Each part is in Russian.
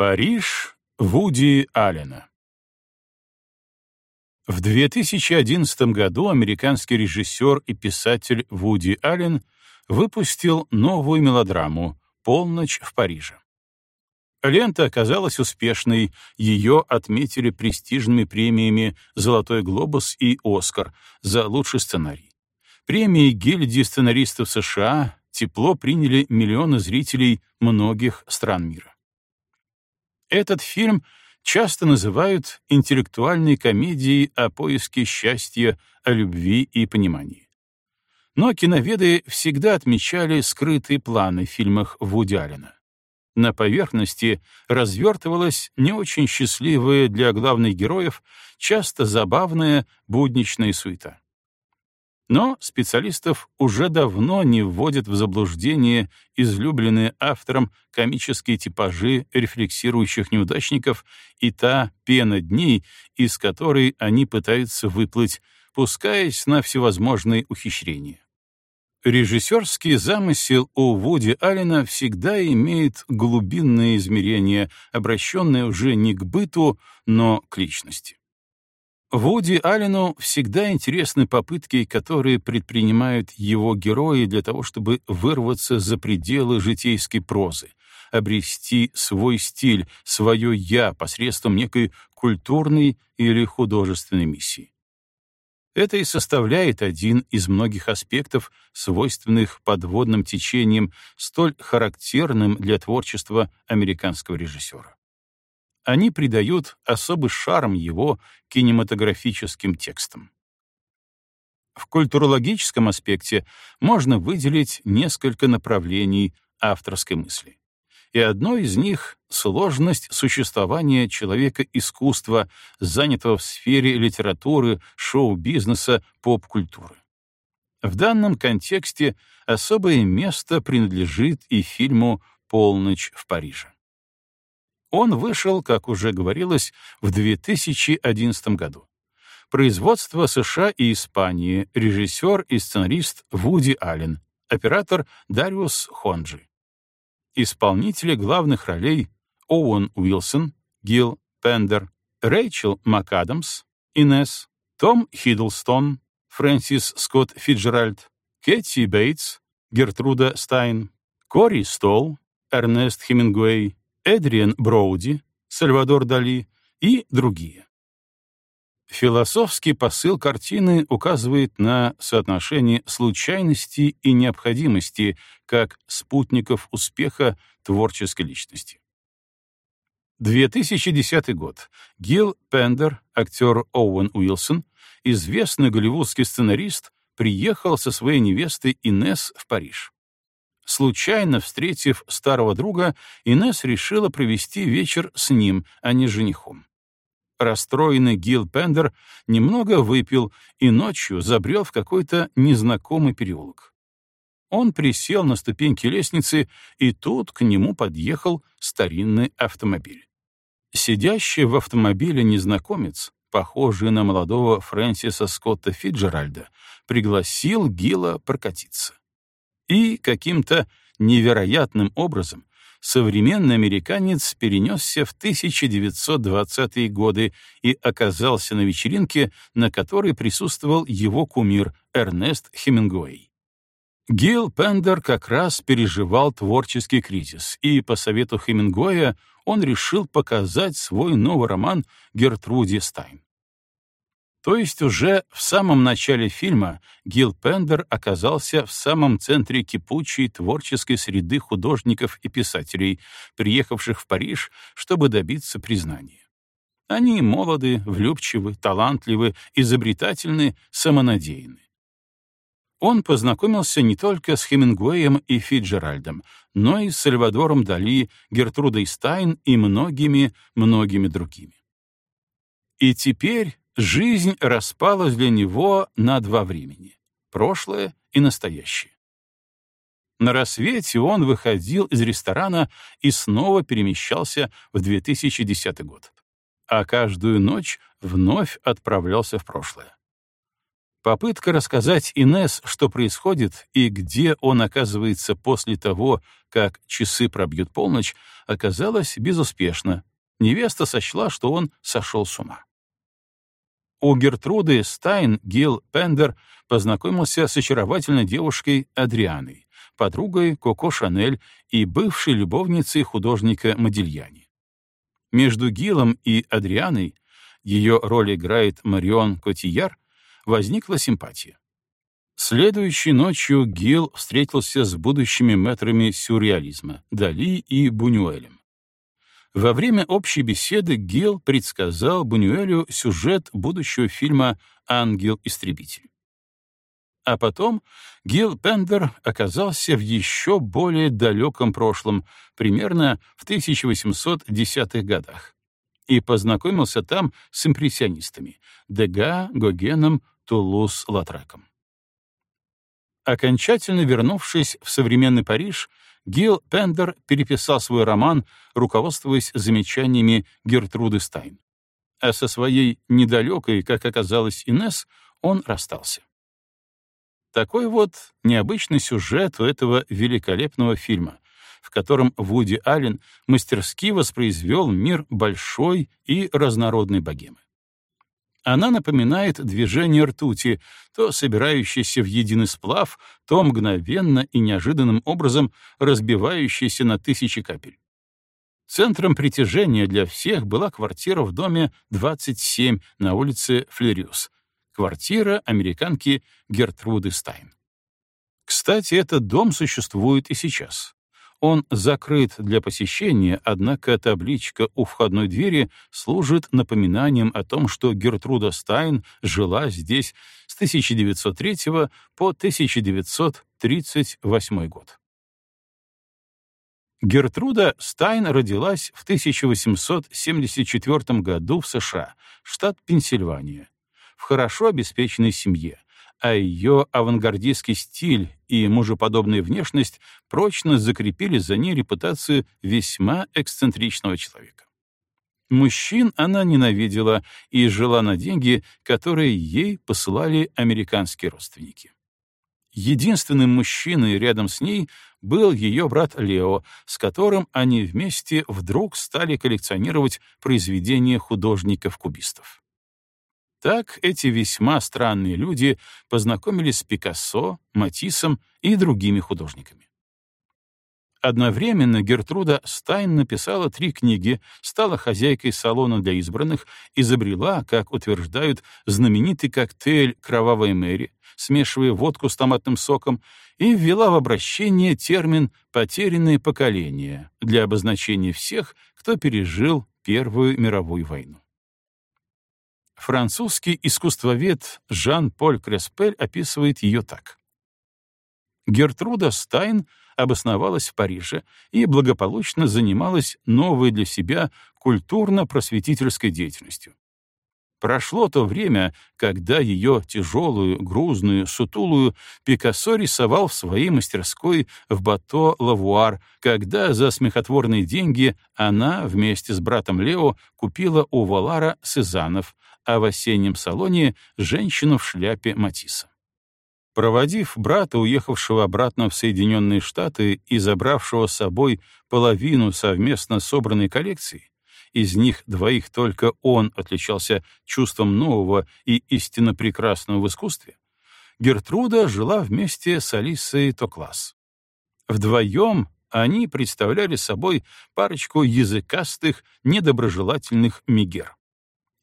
Париж Вуди Аллена В 2011 году американский режиссер и писатель Вуди Аллен выпустил новую мелодраму «Полночь в Париже». Лента оказалась успешной, ее отметили престижными премиями «Золотой глобус» и «Оскар» за лучший сценарий. Премии гильдии сценаристов США тепло приняли миллионы зрителей многих стран мира. Этот фильм часто называют интеллектуальной комедией о поиске счастья, о любви и понимании. Но киноведы всегда отмечали скрытые планы в фильмах Вуди Аллена. На поверхности развертывалась не очень счастливая для главных героев, часто забавная будничная суета. Но специалистов уже давно не вводят в заблуждение излюбленные автором комические типажи рефлексирующих неудачников и та пена дней, из которой они пытаются выплыть, пускаясь на всевозможные ухищрения. Режиссерский замысел у Вуди Аллена всегда имеет глубинное измерение, обращенное уже не к быту, но к личности. Вуди Аллену всегда интересны попытки, которые предпринимают его герои для того, чтобы вырваться за пределы житейской прозы, обрести свой стиль, свое «я» посредством некой культурной или художественной миссии. Это и составляет один из многих аспектов, свойственных подводным течениям, столь характерным для творчества американского режиссера они придают особый шарм его кинематографическим текстам. В культурологическом аспекте можно выделить несколько направлений авторской мысли. И одно из них — сложность существования человека-искусства, занятого в сфере литературы, шоу-бизнеса, поп-культуры. В данном контексте особое место принадлежит и фильму «Полночь в Париже». Он вышел, как уже говорилось, в 2011 году. Производство США и Испании, режиссер и сценарист Вуди Аллен, оператор Дариус Хонджи. Исполнители главных ролей Оуэн Уилсон, Гил Пендер, Рэйчел МакАдамс, Инесс, Том Хиддлстон, Фрэнсис Скотт Фиджеральд, Кэти Бейтс, Гертруда Стайн, Кори Стол, Эрнест Хемингуэй, Эдриан Броуди, Сальвадор Дали и другие. Философский посыл картины указывает на соотношение случайности и необходимости как спутников успеха творческой личности. 2010 год. Гил Пендер, актер Оуэн Уилсон, известный голливудский сценарист, приехал со своей невестой Инесс в Париж. Случайно встретив старого друга, Инесс решила провести вечер с ним, а не женихом. Расстроенный Гил Пендер немного выпил и ночью забрел в какой-то незнакомый переулок. Он присел на ступеньки лестницы, и тут к нему подъехал старинный автомобиль. Сидящий в автомобиле незнакомец, похожий на молодого Фрэнсиса Скотта Фиджеральда, пригласил Гила прокатиться. И каким-то невероятным образом современный американец перенесся в 1920-е годы и оказался на вечеринке, на которой присутствовал его кумир Эрнест Хемингуэй. Гил Пендер как раз переживал творческий кризис, и по совету Хемингуэя он решил показать свой новый роман Гертруде Стайн. То есть уже в самом начале фильма Гил Пендер оказался в самом центре кипучей творческой среды художников и писателей, приехавших в Париж, чтобы добиться признания. Они молоды, влюбчивы, талантливы, изобретательны, самонадеянны. Он познакомился не только с Хемингуэем и Фиджеральдом, но и с Сальвадором Дали, Гертрудой Стайн и многими-многими другими. И теперь Жизнь распалась для него на два времени — прошлое и настоящее. На рассвете он выходил из ресторана и снова перемещался в 2010 год, а каждую ночь вновь отправлялся в прошлое. Попытка рассказать Инес, что происходит и где он оказывается после того, как часы пробьют полночь, оказалась безуспешна. Невеста сочла, что он сошел с ума. У Гертруды Стайн Гил Пендер познакомился с очаровательной девушкой Адрианой, подругой Коко Шанель и бывшей любовницей художника Модильяни. Между Гилом и Адрианой ее роль играет Марион Котияр, возникла симпатия. Следующей ночью Гил встретился с будущими мэтрами сюрреализма Дали и Бунюэлем. Во время общей беседы Гил предсказал Бунюэлю сюжет будущего фильма «Ангел-истребитель». А потом Гил Пендер оказался в еще более далеком прошлом, примерно в 1810-х годах, и познакомился там с импрессионистами — Дега, Гогеном, Тулус-Латреком. Окончательно вернувшись в современный Париж, Гил Пендер переписал свой роман, руководствуясь замечаниями Гертруды Стайн. А со своей недалекой, как оказалось, Инес он расстался. Такой вот необычный сюжет у этого великолепного фильма, в котором Вуди Аллен мастерски воспроизвел мир большой и разнородной богемы. Она напоминает движение ртути, то собирающееся в единый сплав, то мгновенно и неожиданным образом разбивающееся на тысячи капель. Центром притяжения для всех была квартира в доме 27 на улице Флериус, квартира американки Гертруды Стайн. Кстати, этот дом существует и сейчас. Он закрыт для посещения, однако табличка у входной двери служит напоминанием о том, что Гертруда Стайн жила здесь с 1903 по 1938 год. Гертруда Стайн родилась в 1874 году в США, штат Пенсильвания, в хорошо обеспеченной семье, а ее авангардистский стиль и мужеподобная внешность прочно закрепили за ней репутацию весьма эксцентричного человека. Мужчин она ненавидела и жила на деньги, которые ей посылали американские родственники. Единственным мужчиной рядом с ней был ее брат Лео, с которым они вместе вдруг стали коллекционировать произведения художников-кубистов. Так эти весьма странные люди познакомились с Пикассо, Матиссом и другими художниками. Одновременно Гертруда Стайн написала три книги, стала хозяйкой салона для избранных, изобрела, как утверждают, знаменитый коктейль «Кровавая Мэри», смешивая водку с томатным соком, и ввела в обращение термин «потерянное поколение» для обозначения всех, кто пережил Первую мировую войну. Французский искусствовед Жан-Поль Креспель описывает ее так. Гертруда Стайн обосновалась в Париже и благополучно занималась новой для себя культурно-просветительской деятельностью. Прошло то время, когда ее тяжелую, грузную, сутулую Пикассо рисовал в своей мастерской в Бато-Лавуар, когда за смехотворные деньги она вместе с братом Лео купила у Валара Сезанов, а в осеннем салоне — женщину в шляпе Матисса. Проводив брата, уехавшего обратно в Соединенные Штаты и забравшего с собой половину совместно собранной коллекции, из них двоих только он отличался чувством нового и истинно прекрасного в искусстве, Гертруда жила вместе с Алисой Токласс. Вдвоем они представляли собой парочку языкастых, недоброжелательных мигер.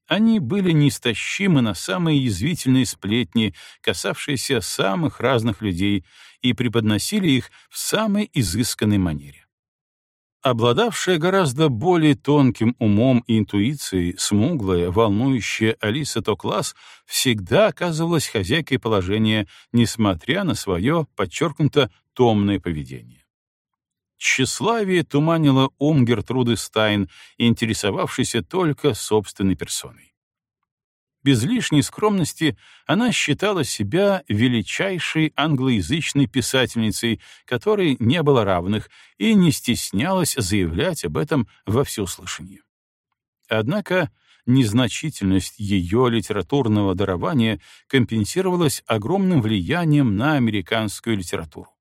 Они были неистощимы на самые язвительные сплетни, касавшиеся самых разных людей, и преподносили их в самой изысканной манере. Обладавшая гораздо более тонким умом и интуицией, смуглая, волнующая Алиса Токласс всегда оказывалась хозяйкой положения, несмотря на свое подчеркнуто томное поведение. Тщеславие туманило ум Гертруды Стайн, интересовавшейся только собственной персоной. Без лишней скромности она считала себя величайшей англоязычной писательницей, которой не было равных, и не стеснялась заявлять об этом во всеуслышание. Однако незначительность ее литературного дарования компенсировалась огромным влиянием на американскую литературу.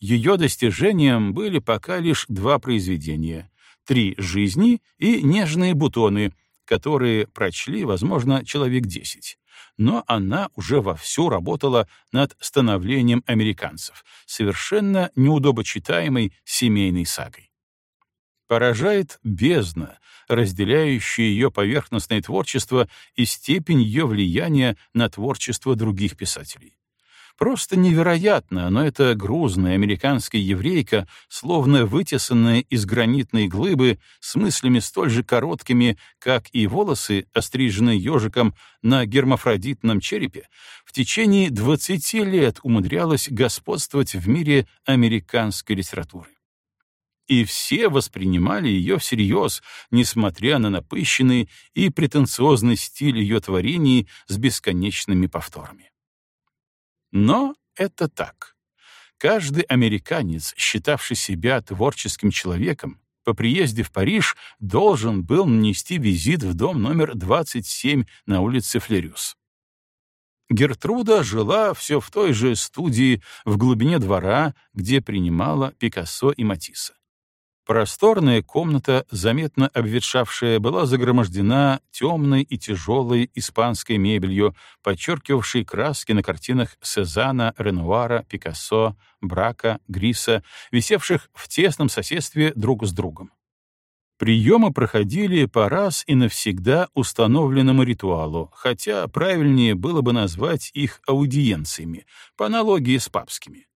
Ее достижением были пока лишь два произведения — «Три жизни» и «Нежные бутоны», которые прочли, возможно, человек десять. Но она уже вовсю работала над становлением американцев, совершенно неудобочитаемой семейной сагой. Поражает бездна, разделяющая ее поверхностное творчество и степень ее влияния на творчество других писателей. Просто невероятно, но эта грузная американская еврейка, словно вытесанная из гранитной глыбы, с мыслями столь же короткими, как и волосы, остриженные ежиком на гермафродитном черепе, в течение 20 лет умудрялась господствовать в мире американской литературы. И все воспринимали ее всерьез, несмотря на напыщенный и претенциозный стиль ее творений с бесконечными повторами. Но это так. Каждый американец, считавший себя творческим человеком, по приезде в Париж должен был нанести визит в дом номер 27 на улице Флерюс. Гертруда жила все в той же студии в глубине двора, где принимала Пикассо и Матисса. Просторная комната, заметно обветшавшая, была загромождена темной и тяжелой испанской мебелью, подчеркивавшей краски на картинах Сезана, Ренуара, Пикассо, Брака, Гриса, висевших в тесном соседстве друг с другом. Приемы проходили по раз и навсегда установленному ритуалу, хотя правильнее было бы назвать их аудиенциями, по аналогии с папскими.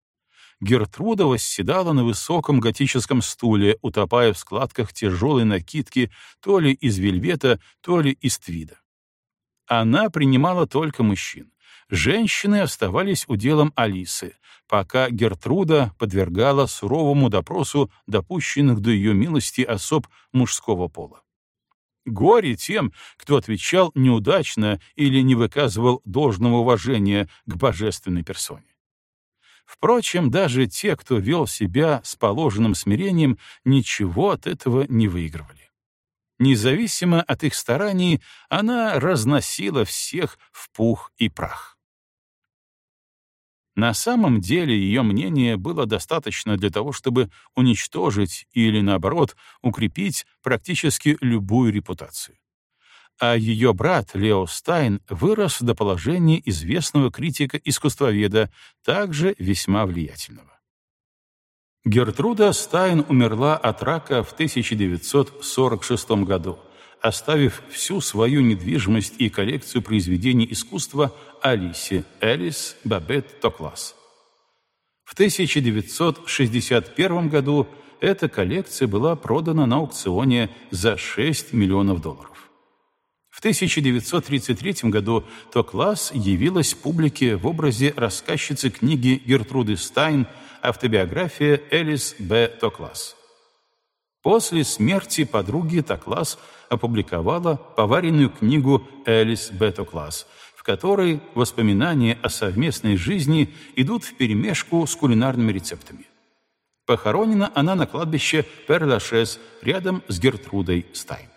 Гертруда восседала на высоком готическом стуле, утопая в складках тяжелой накидки то ли из вельвета, то ли из твида. Она принимала только мужчин. Женщины оставались уделом Алисы, пока Гертруда подвергала суровому допросу допущенных до ее милости особ мужского пола. Горе тем, кто отвечал неудачно или не выказывал должного уважения к божественной персоне. Впрочем, даже те, кто вел себя с положенным смирением, ничего от этого не выигрывали. Независимо от их стараний, она разносила всех в пух и прах. На самом деле ее мнение было достаточно для того, чтобы уничтожить или, наоборот, укрепить практически любую репутацию а ее брат Лео Стайн вырос до положения известного критика-искусствоведа, также весьма влиятельного. Гертруда Стайн умерла от рака в 1946 году, оставив всю свою недвижимость и коллекцию произведений искусства Алисе Элис Бабет Токлас. В 1961 году эта коллекция была продана на аукционе за 6 миллионов долларов. В 1933 году Токласс явилась публике в образе рассказчицы книги Гертруды Стайн «Автобиография Элис Б. Токласс». После смерти подруги Токласс опубликовала поваренную книгу Элис Б. Токласс, в которой воспоминания о совместной жизни идут вперемешку с кулинарными рецептами. Похоронена она на кладбище Перлашес рядом с Гертрудой Стайн.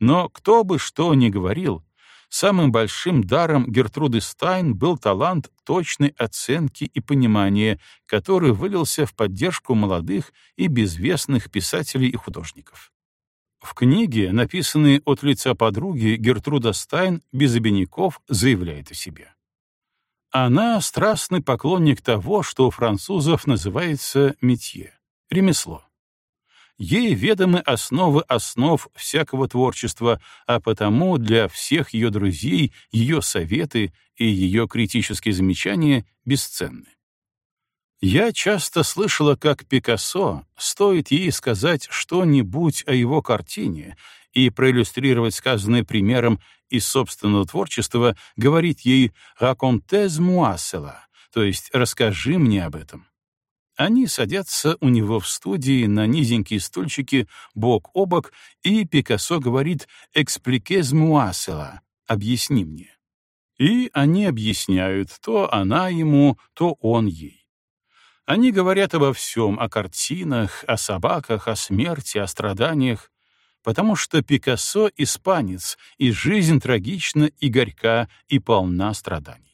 Но кто бы что ни говорил, самым большим даром Гертруды Стайн был талант точной оценки и понимания, который вылился в поддержку молодых и безвестных писателей и художников. В книге, написанной от лица подруги, Гертруда Стайн без обиняков заявляет о себе. Она страстный поклонник того, что у французов называется метье — ремесло. Ей ведомы основы основ всякого творчества, а потому для всех ее друзей ее советы и ее критические замечания бесценны. Я часто слышала, как Пикассо, стоит ей сказать что-нибудь о его картине и проиллюстрировать сказанное примером из собственного творчества, говорит ей «racontez moi cela», то есть «расскажи мне об этом». Они садятся у него в студии на низенькие стульчики бок о бок, и Пикассо говорит «экспликез муасела» — «объясни мне». И они объясняют, то она ему, то он ей. Они говорят обо всем, о картинах, о собаках, о смерти, о страданиях. потому что Пикассо — испанец, и жизнь трагична и горька, и полна страданий.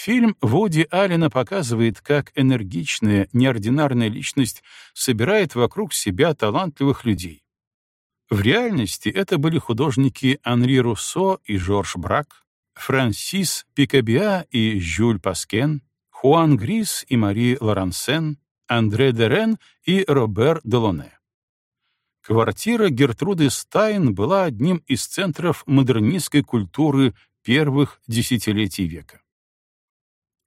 Фильм Вуди Аллена показывает, как энергичная, неординарная личность собирает вокруг себя талантливых людей. В реальности это были художники Анри Руссо и Жорж Брак, Франсис Пикабиа и Жюль Паскен, Хуан Грис и Мари Лорансен, Андре Дерен и Робер Делоне. Квартира Гертруды Стайн была одним из центров модернистской культуры первых десятилетий века.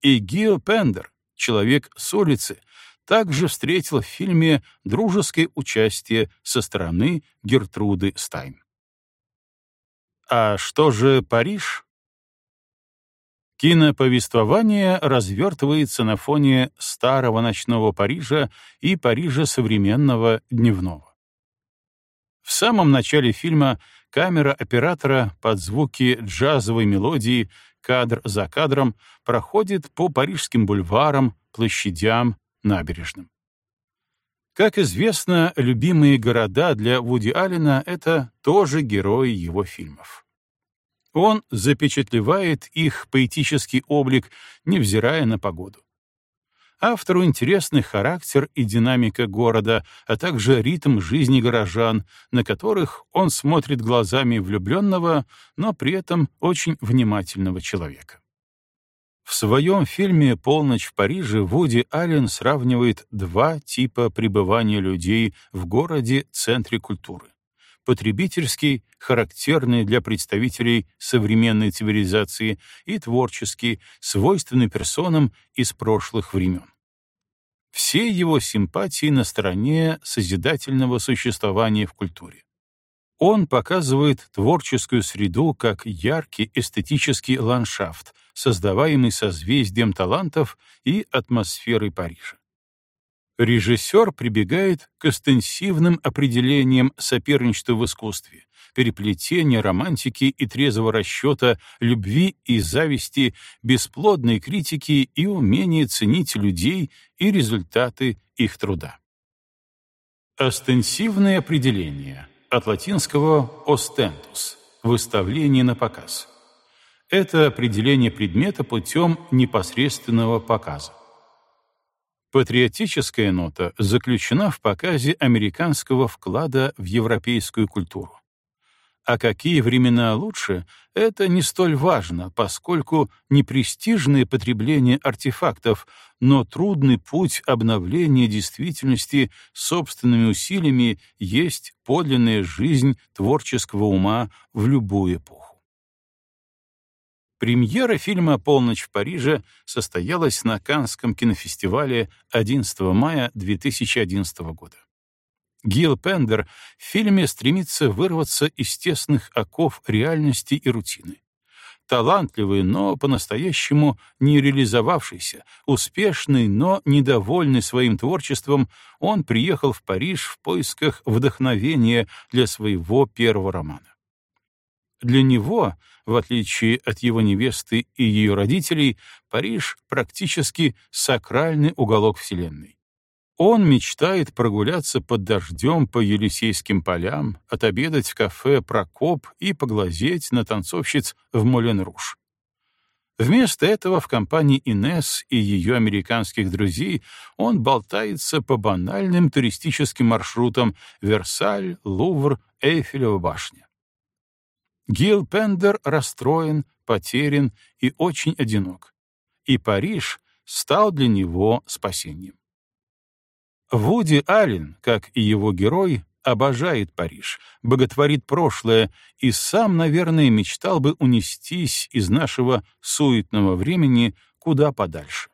И Гио Пендер, человек с улицы, также встретил в фильме дружеское участие со стороны Гертруды Стайн. А что же Париж? Киноповествование развертывается на фоне старого ночного Парижа и Парижа современного дневного. В самом начале фильма камера оператора под звуки джазовой мелодии кадр за кадром проходит по парижским бульварам, площадям, набережным. Как известно, любимые города для Вуди Аллена — это тоже герои его фильмов. Он запечатлевает их поэтический облик, невзирая на погоду. Автору интересны характер и динамика города, а также ритм жизни горожан, на которых он смотрит глазами влюбленного, но при этом очень внимательного человека. В своем фильме «Полночь в Париже» Вуди Аллен сравнивает два типа пребывания людей в городе-центре культуры потребительский, характерный для представителей современной цивилизации, и творческий, свойственный персонам из прошлых времен. Все его симпатии на стороне созидательного существования в культуре. Он показывает творческую среду как яркий эстетический ландшафт, создаваемый созвездием талантов и атмосферой Парижа режиссер прибегает к экстенсивным определениям соперничества в искусстве, переплетения романтики и трезвого расчета, любви и зависти, бесплодной критики и умения ценить людей и результаты их труда. Остенсивное определение от латинского «ostentus» — выставление на показ. Это определение предмета путем непосредственного показа. Патриотическая нота заключена в показе американского вклада в европейскую культуру. А какие времена лучше, это не столь важно, поскольку не престижное потребление артефактов, но трудный путь обновления действительности собственными усилиями есть подлинная жизнь творческого ума в любую эпоху. Премьера фильма «Полночь в Париже» состоялась на Каннском кинофестивале 11 мая 2011 года. Гил Пендер в фильме стремится вырваться из тесных оков реальности и рутины. Талантливый, но по-настоящему не реализовавшийся, успешный, но недовольный своим творчеством, он приехал в Париж в поисках вдохновения для своего первого романа. Для него, в отличие от его невесты и ее родителей, Париж практически сакральный уголок Вселенной. Он мечтает прогуляться под дождем по Елисейским полям, отобедать в кафе «Прокоп» и поглазеть на танцовщиц в Молен-Руш. Вместо этого в компании Инес и ее американских друзей он болтается по банальным туристическим маршрутам Версаль, Лувр, Эйфелева башня. Гил Пендер расстроен, потерян и очень одинок. И Париж стал для него спасением. Вуди Аллен, как и его герой, обожает Париж, боготворит прошлое и сам, наверное, мечтал бы унестись из нашего суетного времени куда подальше.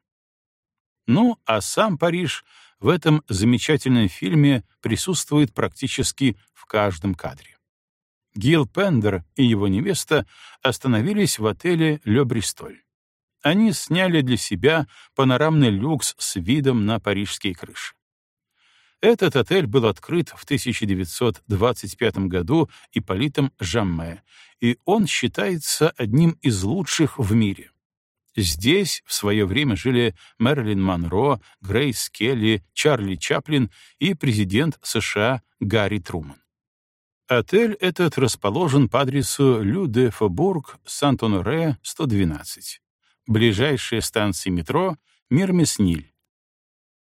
Ну, а сам Париж в этом замечательном фильме присутствует практически в каждом кадре. Гил Пендер и его невеста остановились в отеле «Ле Бристоль». Они сняли для себя панорамный люкс с видом на парижские крыши. Этот отель был открыт в 1925 году Ипполитом Жамме, и он считается одним из лучших в мире. Здесь в свое время жили Мэрилин Монро, Грейс Келли, Чарли Чаплин и президент США Гарри Труман. Отель этот расположен по адресу Лю де Фобург, Сант-Оноре, 112. Ближайшая станция метро — Мирмесниль.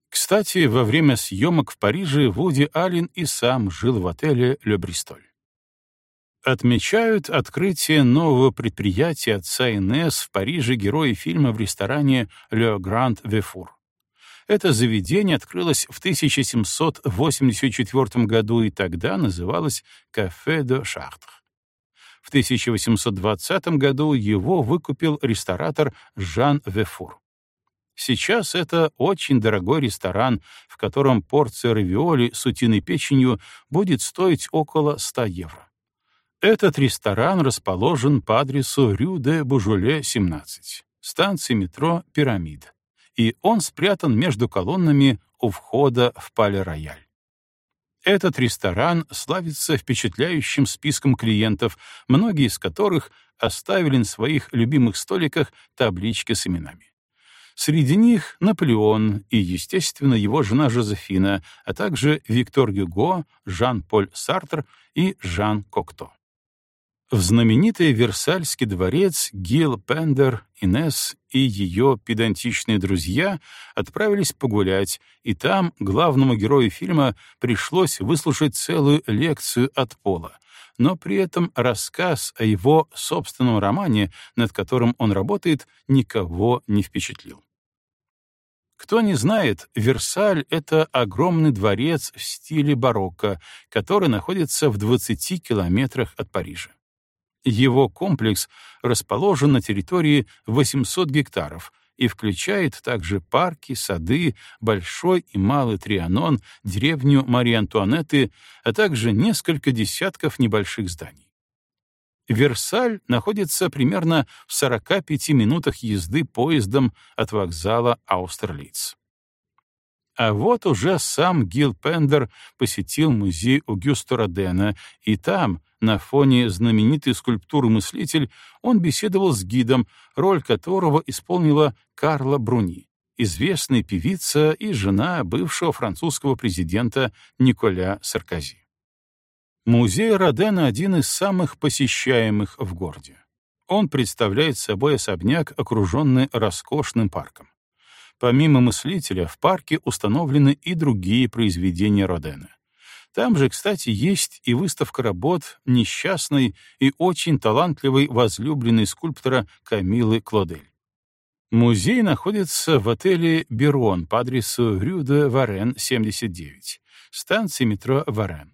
Кстати, во время съемок в Париже Вуди Аллен и сам жил в отеле «Ле Бристоль». Отмечают открытие нового предприятия отца Инесс в Париже герои фильма в ресторане «Le Grand Vefour». Это заведение открылось в 1784 году и тогда называлось «Кафе де Шартр». В 1820 году его выкупил ресторатор Жан Вефур. Сейчас это очень дорогой ресторан, в котором порция равиоли с утиной печенью будет стоить около 100 евро. Этот ресторан расположен по адресу Рю де Бужуле, 17, станция метро «Пирамид», и он спрятан между колоннами у входа в Пале-Рояль. Этот ресторан славится впечатляющим списком клиентов, многие из которых оставили на своих любимых столиках таблички с именами. Среди них Наполеон и, естественно, его жена Жозефина, а также Виктор Гюго, Жан-Поль Сартр и Жан Кокто. В знаменитый Версальский дворец Гил Пендер, Инес и ее педантичные друзья отправились погулять, и там главному герою фильма пришлось выслушать целую лекцию от Пола, но при этом рассказ о его собственном романе, над которым он работает, никого не впечатлил. Кто не знает, Версаль — это огромный дворец в стиле барокко, который находится в 20 километрах от Парижа. Его комплекс расположен на территории 800 гектаров и включает также парки, сады, Большой и Малый Трианон, деревню Марии Антуанетты, а также несколько десятков небольших зданий. Версаль находится примерно в 45 минутах езды поездом от вокзала Аустерлиц. А вот уже сам Гил Пендер посетил музей Огюста Родена, и там, на фоне знаменитой скульптуры «Мыслитель», он беседовал с гидом, роль которого исполнила Карла Бруни, известная певица и жена бывшего французского президента Николя Саркози. Музей Родена — один из самых посещаемых в городе. Он представляет собой особняк, окруженный роскошным парком. Помимо мыслителя, в парке установлены и другие произведения Родена. Там же, кстати, есть и выставка работ несчастной и очень талантливой возлюбленной скульптора Камилы Клодель. Музей находится в отеле «Берон» по адресу Рю Варен, 79, станция метро Варен.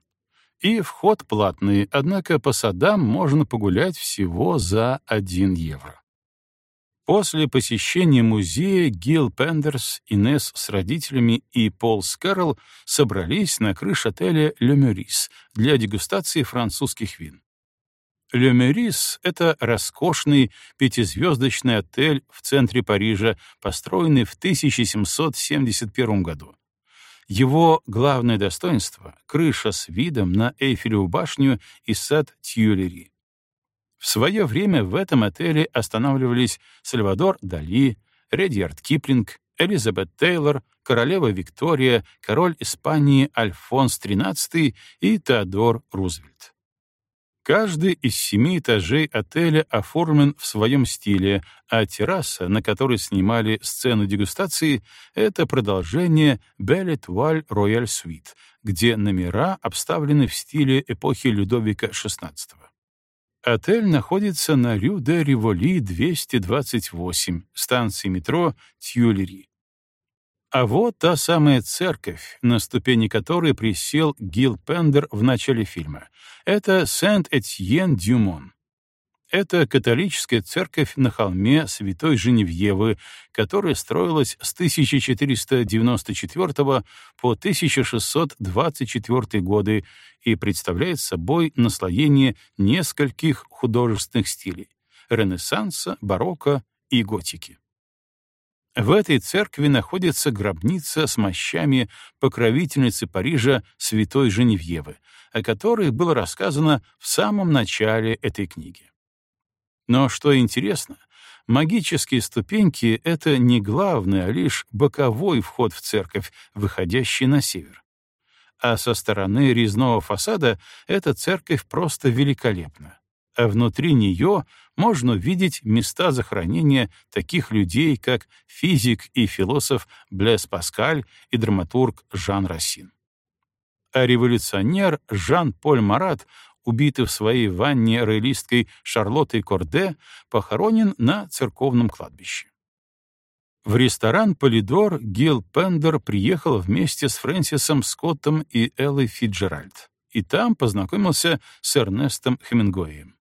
И вход платный, однако по садам можно погулять всего за 1 евро. После посещения музея Гил Пендерс, Инес с родителями и Пол Скэрролл собрались на крыше отеля «Ле Мюрис» для дегустации французских вин. «Ле Мюрис» — это роскошный пятизвездочный отель в центре Парижа, построенный в 1771 году. Его главное достоинство — крыша с видом на Эйфелеву башню и сад Тьюлери. В свое время в этом отеле останавливались Сальвадор Дали, Редьярд Киплинг, Элизабет Тейлор, королева Виктория, король Испании Альфонс XIII и Теодор Рузвельт. Каждый из семи этажей отеля оформлен в своем стиле, а терраса, на которой снимали сцену дегустации, это продолжение Belle Étoile Royal где номера обставлены в стиле эпохи Людовика XVI. Отель находится на Рю де Риволи 228, станции метро Тьюлери. А вот та самая церковь, на ступени которой присел Гил Пендер в начале фильма. Это Сент-Этьен-Дюмон. Это католическая церковь на холме Святой Женевьевы, которая строилась с 1494 по 1624 годы и представляет собой наслоение нескольких художественных стилей — Ренессанса, барокко и готики. В этой церкви находится гробница с мощами покровительницы Парижа Святой Женевьевы, о которой было рассказано в самом начале этой книги. Но что интересно, Магические ступеньки — это не главный, а лишь боковой вход в церковь, выходящий на север. А со стороны резного фасада эта церковь просто великолепна. А внутри нее можно увидеть места захоронения таких людей, как физик и философ Блес Паскаль и драматург Жан Рассин. А революционер Жан-Поль Марат убитый в своей ванне роялисткой Шарлоттой Корде, похоронен на церковном кладбище. В ресторан «Полидор» Гил Пендер приехал вместе с Фрэнсисом Скоттом и Эллой Фиджеральд, и там познакомился с Эрнестом Хемингуэем.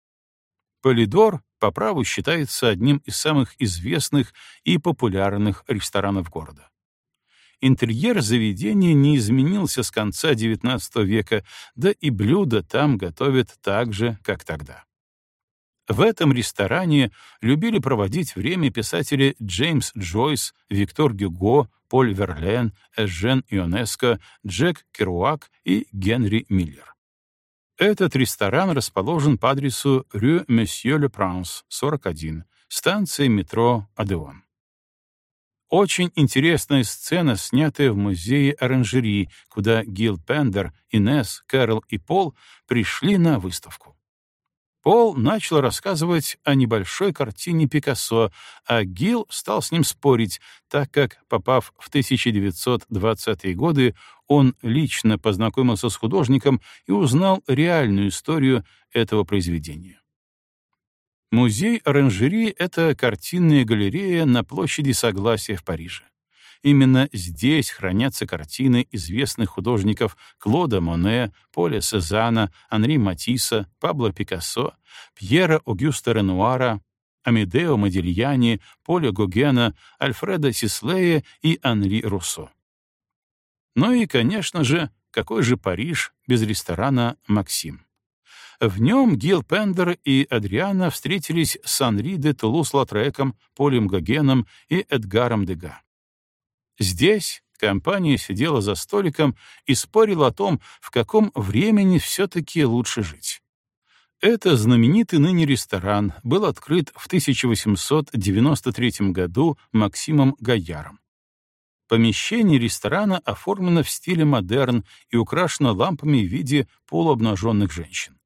«Полидор» по праву считается одним из самых известных и популярных ресторанов города интерьер заведения не изменился с конца XIX века, да и блюда там готовят так же, как тогда. В этом ресторане любили проводить время писатели Джеймс Джойс, Виктор Гюго, Поль Верлен, Эжен Ионеско, Джек Керуак и Генри Миллер. Этот ресторан расположен по адресу Рю Месье Ле Пранс, 41, станция метро Адеон. Очень интересная сцена, снятая в музее оранжерии, куда Гил Пендер, Инесс, Кэрол и Пол пришли на выставку. Пол начал рассказывать о небольшой картине Пикассо, а Гил стал с ним спорить, так как, попав в 1920-е годы, он лично познакомился с художником и узнал реальную историю этого произведения. Музей оранжерии — это картинная галерея на площади Согласия в Париже. Именно здесь хранятся картины известных художников Клода Моне, Поля Сезана, Анри Матисса, Пабло Пикассо, Пьера Огюста Ренуара, Амедео Модильяни, Поля Гогена, Альфреда Сислея и Анри Руссо. Ну и, конечно же, какой же Париж без ресторана «Максим»? В нем Гил Пендер и Адриана встретились с Анри де Тулус-Латреком, Полем Гогеном и Эдгаром Дега. Здесь компания сидела за столиком и спорила о том, в каком времени все-таки лучше жить. Это знаменитый ныне ресторан был открыт в 1893 году Максимом Гаяром. Помещение ресторана оформлено в стиле модерн и украшено лампами в виде полуобнаженных женщин.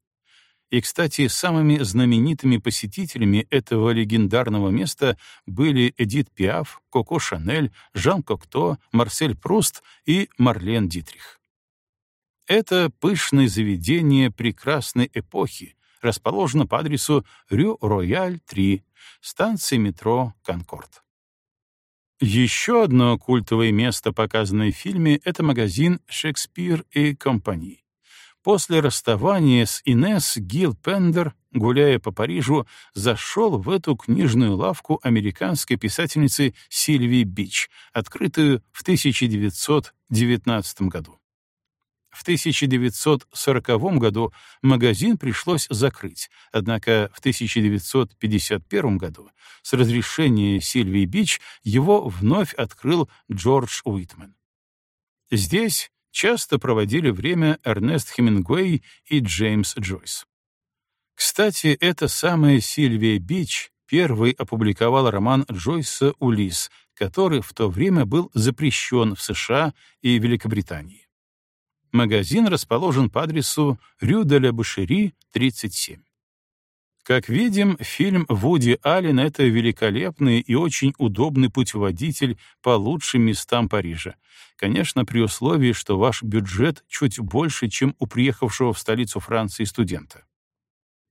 И, кстати, самыми знаменитыми посетителями этого легендарного места были Эдит Пиаф, Коко Шанель, Жан Кокто, Марсель Пруст и Марлен Дитрих. Это пышное заведение прекрасной эпохи, расположено по адресу Рю-Рояль, 3, станция метро «Конкорд». Еще одно культовое место, показанное в фильме, — это магазин «Шекспир и компании». После расставания с Инесс Гил Пендер, гуляя по Парижу, зашел в эту книжную лавку американской писательницы Сильвии Бич, открытую в 1919 году. В 1940 году магазин пришлось закрыть, однако в 1951 году с разрешения Сильвии Бич его вновь открыл Джордж Уитмен. Здесь часто проводили время Эрнест Хемингуэй и Джеймс Джойс. Кстати, эта самая Сильвия Бич первой опубликовала роман Джойса «Улисс», который в то время был запрещен в США и Великобритании. Магазин расположен по адресу Рю де ля Бушери, 37. Как видим, фильм Вуди Аллен — это великолепный и очень удобный путеводитель по лучшим местам Парижа. Конечно, при условии, что ваш бюджет чуть больше, чем у приехавшего в столицу Франции студента.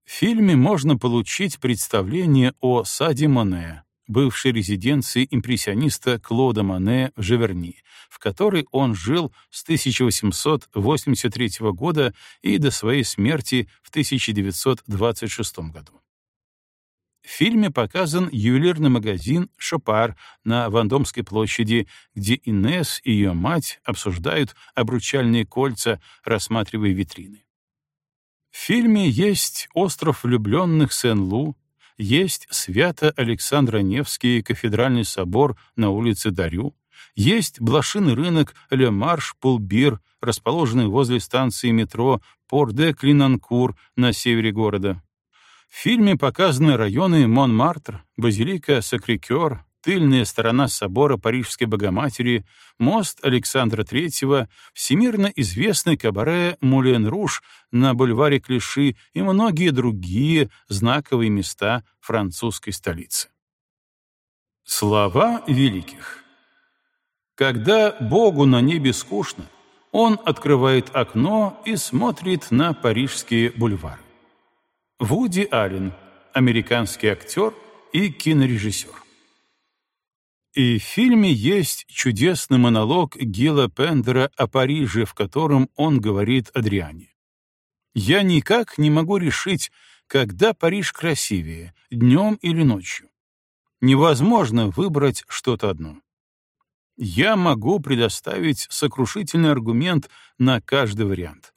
В фильме можно получить представление о Саде Моне, бывшей резиденции импрессиониста Клода Моне в Живерни, в которой он жил с 1883 года и до своей смерти в 1926 году. В фильме показан ювелирный магазин «Шопар» на Вандомской площади, где Инесс и ее мать обсуждают обручальные кольца, рассматривая витрины. В фильме есть остров влюбленных Сен-Лу, есть Свято-Александро-Невский кафедральный собор на улице Дарю, есть блошиный рынок Ле Марш Пулбир, расположенный возле станции метро Пор-де-Клинанкур на севере города. В фильме показаны районы Монмартр, Базилика Сакрикер, тыльная сторона собора Парижской Богоматери, мост Александра III, всемирно известный кабаре Мулен-Руш на бульваре Клиши и многие другие знаковые места французской столицы. Слова великих Когда Богу на небе скучно, он открывает окно и смотрит на парижские бульвары. Вуди Аллен, американский актер и кинорежиссер. И в фильме есть чудесный монолог Гила Пендера о Париже, в котором он говорит Адриане. «Я никак не могу решить, когда Париж красивее, днем или ночью. Невозможно выбрать что-то одно. Я могу предоставить сокрушительный аргумент на каждый вариант.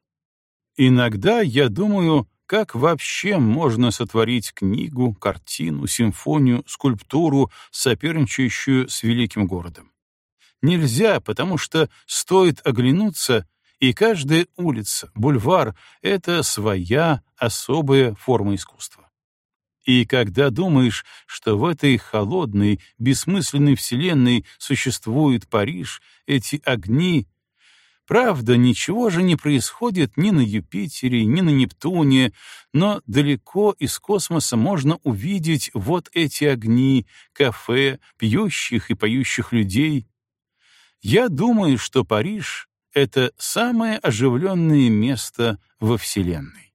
Иногда я думаю, как вообще можно сотворить книгу, картину, симфонию, скульптуру, соперничающую с великим городом? Нельзя, потому что стоит оглянуться, и каждая улица, бульвар — это своя особая форма искусства. И когда думаешь, что в этой холодной, бессмысленной вселенной существует Париж, эти огни Правда, ничего же не происходит ни на Юпитере, ни на Нептуне, но далеко из космоса можно увидеть вот эти огни, кафе, пьющих и поющих людей. Я думаю, что Париж — это самое оживленное место во Вселенной.